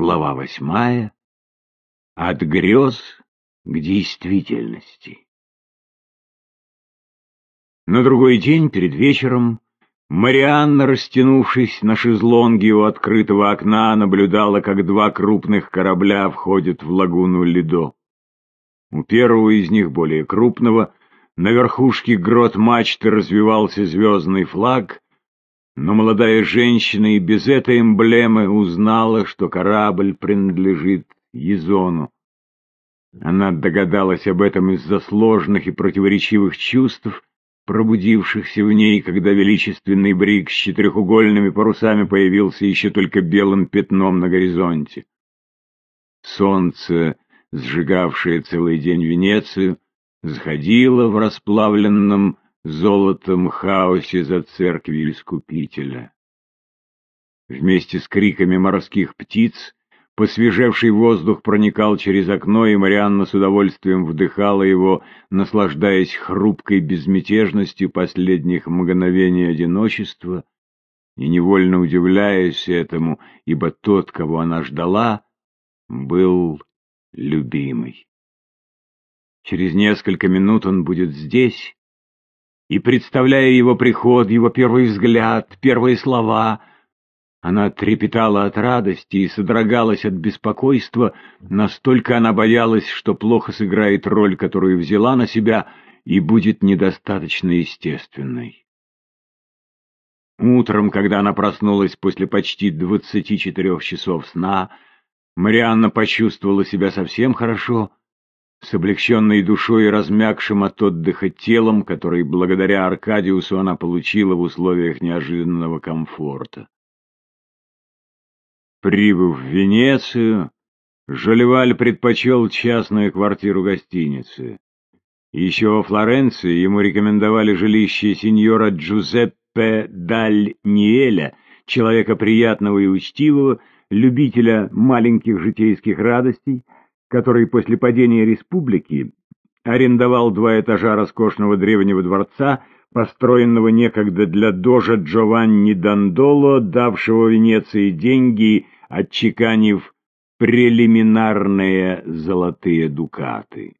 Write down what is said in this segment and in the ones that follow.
Глава восьмая. От грез к действительности. На другой день, перед вечером, Марианна, растянувшись на шезлонге у открытого окна, наблюдала, как два крупных корабля входят в лагуну Лидо. У первого из них, более крупного, на верхушке грот мачты развивался звездный флаг, но молодая женщина и без этой эмблемы узнала, что корабль принадлежит Езону. Она догадалась об этом из-за сложных и противоречивых чувств, пробудившихся в ней, когда величественный брик с четырехугольными парусами появился еще только белым пятном на горизонте. Солнце, сжигавшее целый день Венецию, заходило в расплавленном золотом хаосе за церковью Искупителя. Вместе с криками морских птиц посвежевший воздух проникал через окно, и Марианна с удовольствием вдыхала его, наслаждаясь хрупкой безмятежностью последних мгновений одиночества и невольно удивляясь этому, ибо тот, кого она ждала, был любимый. Через несколько минут он будет здесь, и, представляя его приход, его первый взгляд, первые слова, она трепетала от радости и содрогалась от беспокойства, настолько она боялась, что плохо сыграет роль, которую взяла на себя, и будет недостаточно естественной. Утром, когда она проснулась после почти двадцати четырех часов сна, Марианна почувствовала себя совсем хорошо с облегченной душой и размягшим от отдыха телом, который благодаря Аркадиусу она получила в условиях неожиданного комфорта. Прибыв в Венецию, Жолеваль предпочел частную квартиру гостиницы. Еще во Флоренции ему рекомендовали жилище сеньора Джузеппе Даль Ниэля, человека приятного и учтивого, любителя маленьких житейских радостей, который после падения республики арендовал два этажа роскошного древнего дворца, построенного некогда для дожа Джованни Дандоло, давшего Венеции деньги, отчеканив прелиминарные золотые дукаты.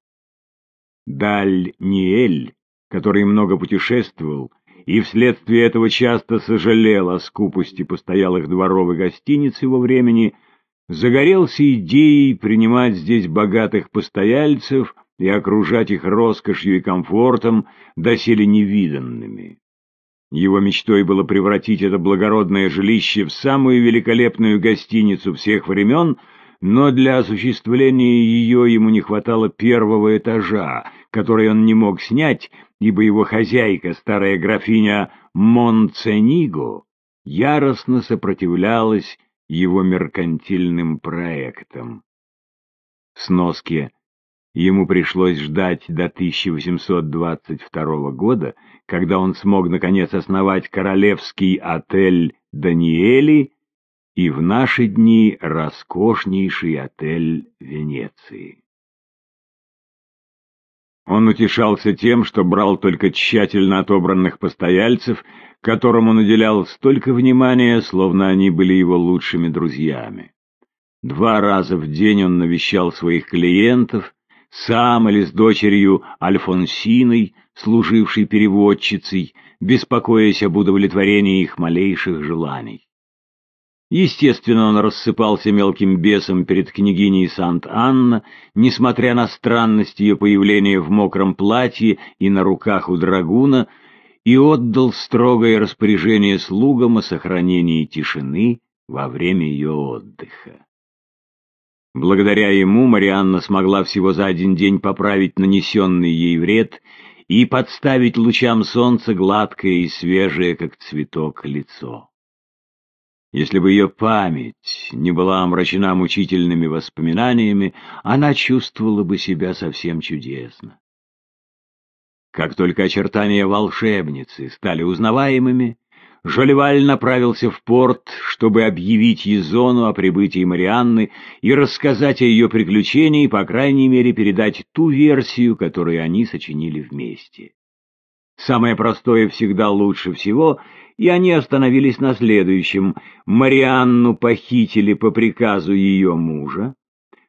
Даль Ниэль, который много путешествовал, и вследствие этого часто сожалел о скупости постоялых дворов и гостиниц его времени, загорелся идеей принимать здесь богатых постояльцев и окружать их роскошью и комфортом, доселе невиданными. Его мечтой было превратить это благородное жилище в самую великолепную гостиницу всех времен, но для осуществления ее ему не хватало первого этажа, который он не мог снять, ибо его хозяйка, старая графиня Монцениго, яростно сопротивлялась его меркантильным проектам. Сноски. Ему пришлось ждать до 1822 года, когда он смог наконец основать королевский отель «Даниэли» и в наши дни роскошнейший отель Венеции. Он утешался тем, что брал только тщательно отобранных постояльцев, которым он уделял столько внимания, словно они были его лучшими друзьями. Два раза в день он навещал своих клиентов, сам или с дочерью Альфонсиной, служившей переводчицей, беспокоясь об удовлетворении их малейших желаний. Естественно, он рассыпался мелким бесом перед княгиней Сант-Анна, несмотря на странность ее появления в мокром платье и на руках у драгуна, и отдал строгое распоряжение слугам о сохранении тишины во время ее отдыха. Благодаря ему Марианна смогла всего за один день поправить нанесенный ей вред и подставить лучам солнца гладкое и свежее, как цветок, лицо. Если бы ее память не была омрачена мучительными воспоминаниями, она чувствовала бы себя совсем чудесно. Как только очертания волшебницы стали узнаваемыми, Жолеваль направился в порт, чтобы объявить Езону о прибытии Марианны и рассказать о ее приключении, по крайней мере передать ту версию, которую они сочинили вместе. Самое простое всегда лучше всего, и они остановились на следующем. Марианну похитили по приказу ее мужа,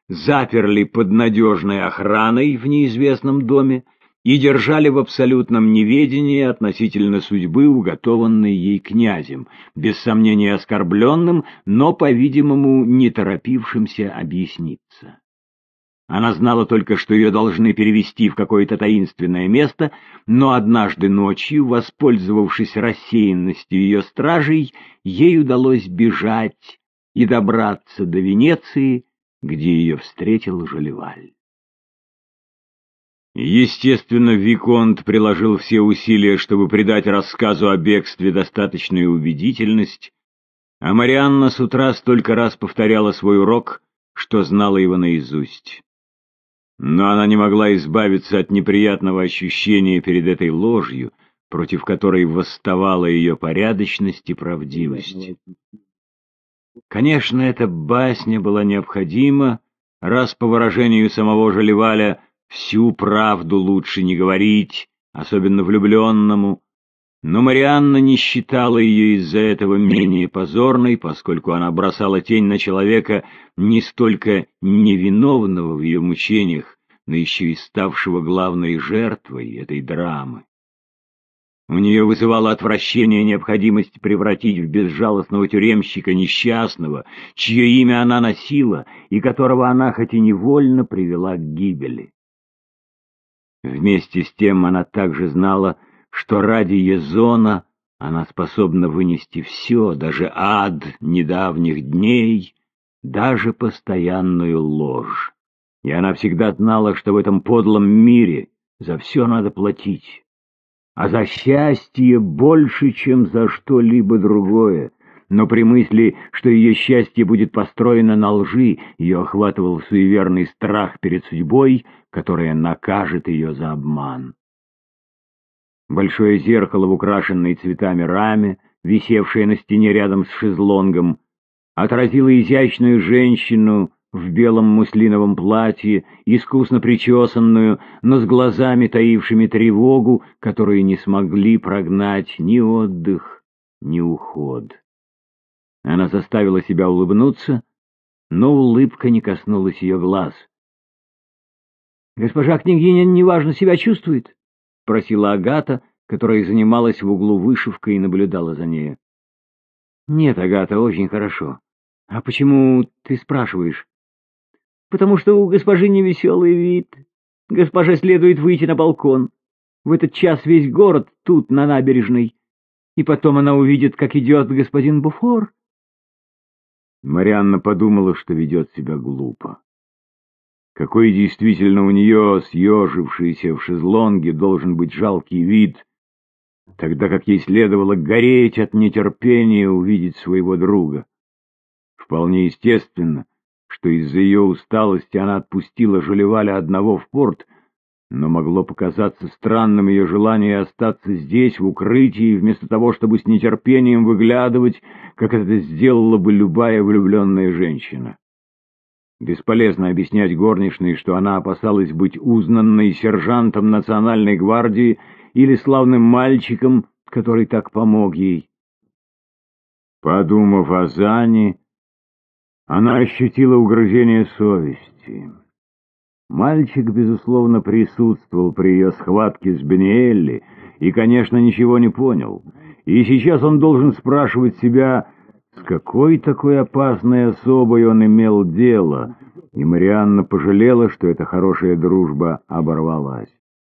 заперли под надежной охраной в неизвестном доме и держали в абсолютном неведении относительно судьбы, уготованной ей князем, без сомнения оскорбленным, но, по-видимому, не торопившимся объясниться. Она знала только, что ее должны перевести в какое-то таинственное место, но однажды ночью, воспользовавшись рассеянностью ее стражей, ей удалось бежать и добраться до Венеции, где ее встретил Жалеваль. Естественно, Виконт приложил все усилия, чтобы придать рассказу о бегстве достаточную убедительность, а Марианна с утра столько раз повторяла свой урок, что знала его наизусть. Но она не могла избавиться от неприятного ощущения перед этой ложью, против которой восставала ее порядочность и правдивость. Конечно, эта басня была необходима, раз, по выражению самого Жалеваля, всю правду лучше не говорить, особенно влюбленному, но Марианна не считала ее из-за этого менее позорной, поскольку она бросала тень на человека не столько невиновного в ее мучениях, но еще и ставшего главной жертвой этой драмы. У нее вызывало отвращение необходимость превратить в безжалостного тюремщика несчастного, чье имя она носила и которого она хоть и невольно привела к гибели. Вместе с тем она также знала, что ради Езона она способна вынести все, даже ад недавних дней, даже постоянную ложь. И она всегда знала, что в этом подлом мире за все надо платить. А за счастье больше, чем за что-либо другое. Но при мысли, что ее счастье будет построено на лжи, ее охватывал суеверный страх перед судьбой, которая накажет ее за обман. Большое зеркало в украшенной цветами раме, висевшее на стене рядом с шезлонгом, отразило изящную женщину в белом муслиновом платье, искусно причесанную, но с глазами, таившими тревогу, которые не смогли прогнать ни отдых, ни уход. Она заставила себя улыбнуться, но улыбка не коснулась ее глаз. «Госпожа княгиня неважно себя чувствует?» — просила Агата, которая занималась в углу вышивкой и наблюдала за нею. «Нет, Агата, очень хорошо. А почему ты спрашиваешь?» «Потому что у госпожи невеселый вид. Госпоже следует выйти на балкон. В этот час весь город тут, на набережной. И потом она увидит, как идет господин Буфор». Марианна подумала, что ведет себя глупо. Какой действительно у нее, съежившийся в шезлонге, должен быть жалкий вид, тогда как ей следовало гореть от нетерпения увидеть своего друга. Вполне естественно, что из-за ее усталости она отпустила Жолеваля одного в порт, но могло показаться странным ее желание остаться здесь, в укрытии, вместо того, чтобы с нетерпением выглядывать, как это сделала бы любая влюбленная женщина. Бесполезно объяснять горничной, что она опасалась быть узнанной сержантом национальной гвардии или славным мальчиком, который так помог ей. Подумав о Зане, она ощутила угрызение совести. Мальчик, безусловно, присутствовал при ее схватке с Бениэлли и, конечно, ничего не понял. И сейчас он должен спрашивать себя какой такой опасной особой он имел дело, и Марианна пожалела, что эта хорошая дружба оборвалась.